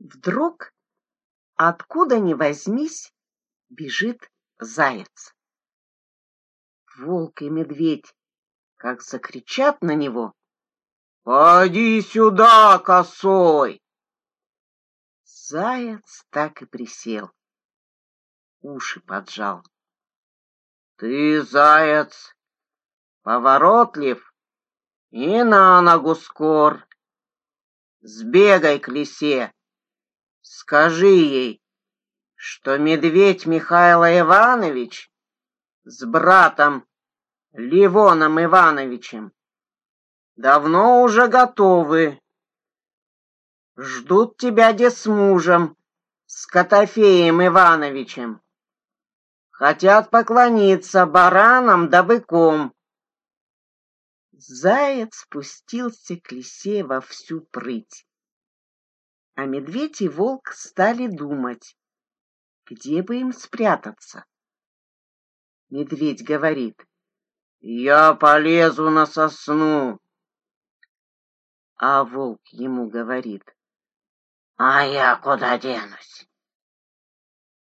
Вдруг, откуда ни возьмись, бежит заяц. Волк и медведь как закричат на него. «Поди сюда, косой!» Заяц так и присел, уши поджал. «Ты, заяц, поворотлив и на ногу скор. Сбегай к лисе, скажи ей, что медведь Михаил Иванович с братом Ливоном Ивановичем давно уже готовы. Ждут тебя де с мужем, с Котофеем Ивановичем. Хотят поклониться баранам да быком. Заяц спустился к лисе во всю прыть. А медведь и волк стали думать, где бы им спрятаться. Медведь говорит, «Я полезу на сосну». А волк ему говорит, «А я куда денусь?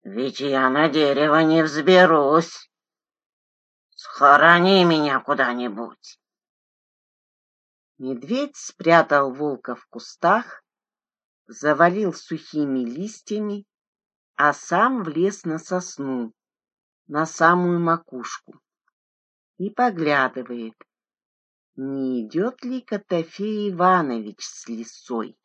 Ведь я на дерево не взберусь. Схорони меня куда-нибудь». Медведь спрятал волка в кустах, завалил сухими листьями, а сам влез на сосну, на самую макушку, и поглядывает, не идет ли Котофей Иванович с лисой.